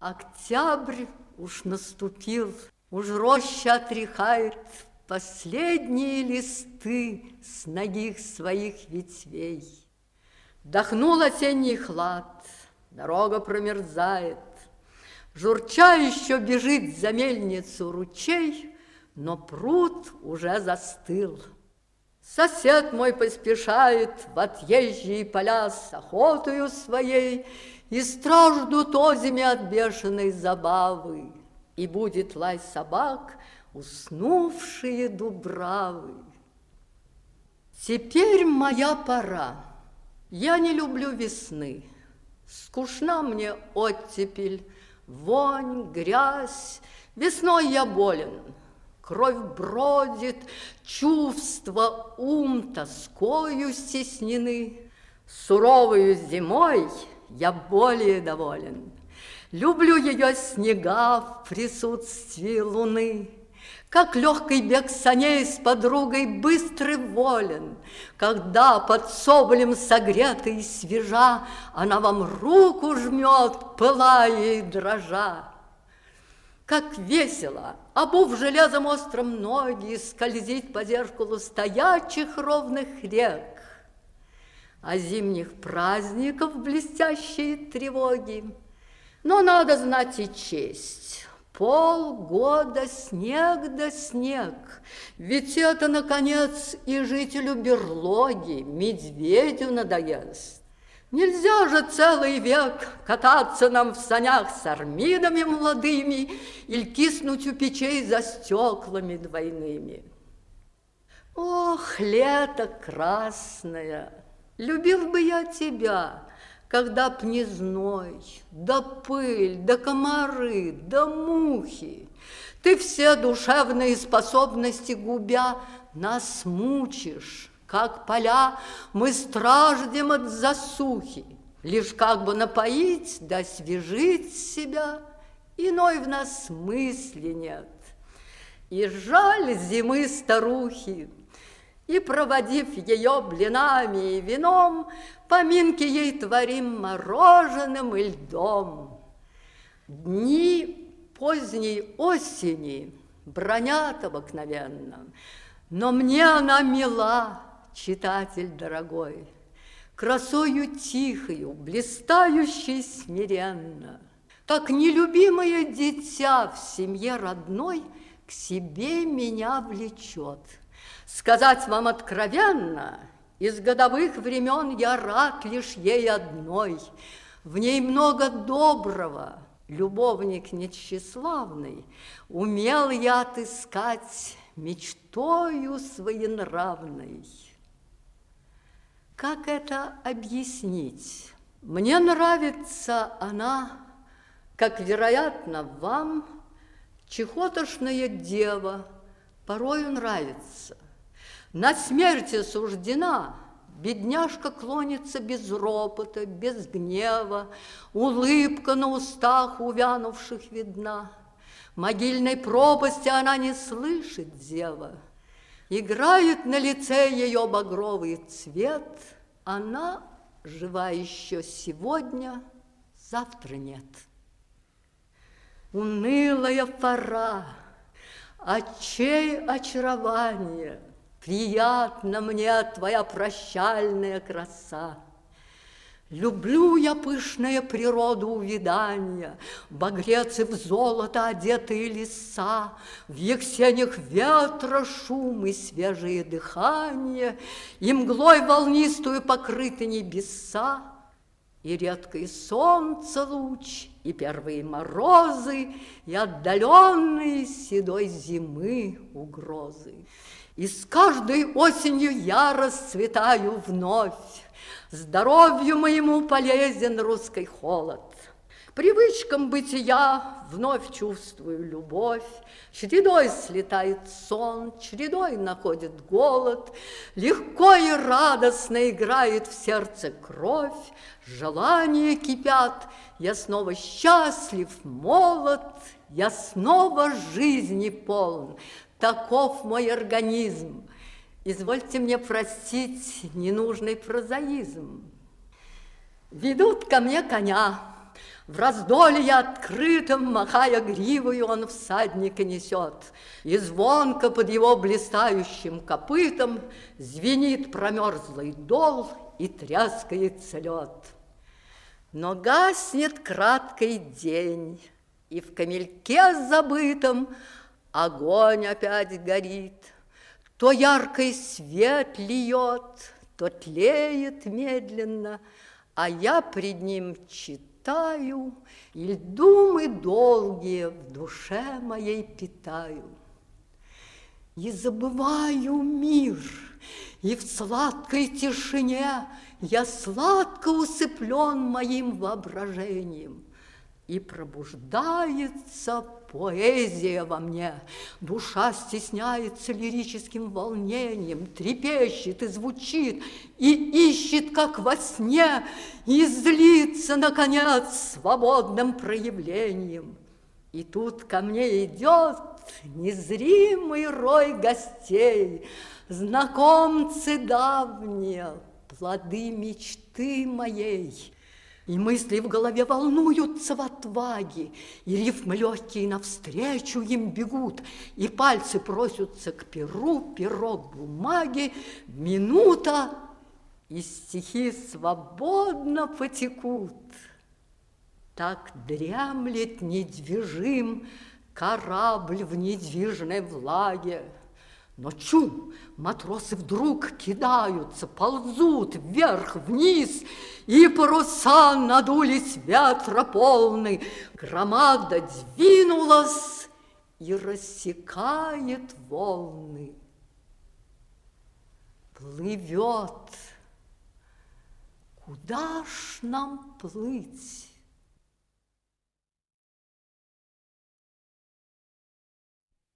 Октябрь уж наступил, уж роща отряхает Последние листы с ногих своих ветвей. Дохнул осенний хлад, дорога промерзает, Журча еще бежит за мельницу ручей, Но пруд уже застыл. Сосед мой поспешает в отъезжие поля с охотою своей, И страждут озими от бешеной забавы, И будет лай собак, уснувшие дубравы. Теперь моя пора. Я не люблю весны. Скучна мне оттепель, вонь, грязь. Весной я болен, кровь бродит, чувства, ум тоскою стеснены. Суровою зимой я более доволен. Люблю ее снега в присутствии луны. Как легкий бег саней с подругой быстрый волен, Когда под соболем согретый и свежа Она вам руку жмет, пылая и дрожа. Как весело, обув железом острым ноги, Скользить по зеркалу стоячих ровных рек, А зимних праздников блестящие тревоги. Но надо знать и честь. Полгода снег да снег, ведь это, наконец, и жителю берлоги, медведю надоест. Нельзя же целый век кататься нам в санях с армидами молодыми или киснуть у печей за стеклами двойными. Ох, лето красное, любил бы я тебя, когда б не зной, да пыль, да комары, да мухи. Ты все душевные способности губя нас мучишь, как поля мы страждем от засухи. Лишь как бы напоить да освежить себя, иной в нас мысли нет. И жаль зимы старухи, и, проводив ее блинами и вином, поминки ей творим мороженым и льдом. Дни поздней осени бронят обыкновенно, но мне она мила, читатель дорогой, красою тихою, блистающей смиренно, как нелюбимое дитя в семье родной к себе меня влечет – Сказать вам откровенно, из годовых времен я рад лишь ей одной. В ней много доброго, любовник нечеславный, Умел я отыскать мечтою своенравной. Как это объяснить? Мне нравится она, как, вероятно, вам, чехотошная дева, порою нравится – на смерти суждена, Бедняжка клонится без ропота, без гнева, Улыбка на устах увянувших видна. Могильной пропасти она не слышит, дева. Играет на лице ее багровый цвет, Она жива еще сегодня, завтра нет. Унылая пора, очей очарование — Приятна мне твоя прощальная краса. Люблю я пышная природу увидания, Багрецы в золото одетые леса, В ексенях ветра шум и свежее дыхание, И мглой волнистую покрыты небеса, И редкое солнце луч, и первые морозы, И отдаленные седой зимы угрозы. И с каждой осенью я расцветаю вновь. Здоровью моему полезен русский холод. Привычкам бытия вновь чувствую любовь. Чередой слетает сон, чередой находит голод. Легко и радостно играет в сердце кровь. Желания кипят, я снова счастлив, молод. Я снова жизни полн, Таков мой организм. Извольте мне простить ненужный прозаизм. Ведут ко мне коня, В раздолье открытом, махая гривою, он всадника несет. И звонко под его блистающим копытом Звенит промерзлый дол и тряскается лед. Но гаснет краткий день, и в камельке забытом Огонь опять горит, то яркий свет льет, то тлеет медленно, а я пред ним читаю, и думы долгие в душе моей питаю. И забываю мир, и в сладкой тишине я сладко усыплен моим воображением – и пробуждается поэзия во мне. Душа стесняется лирическим волнением, трепещет и звучит, и ищет, как во сне, и злится, наконец, свободным проявлением. И тут ко мне идет незримый рой гостей, знакомцы давние, плоды мечты моей. И мысли в голове волнуются в отваге, И рифмы легкие навстречу им бегут, И пальцы просятся к перу, перо к бумаге, Минута, и стихи свободно потекут. Так дремлет недвижим корабль в недвижной влаге, но чум, матросы вдруг кидаются, ползут вверх-вниз, И паруса надулись ветра полны, Громада двинулась и рассекает волны. Плывет, куда ж нам плыть?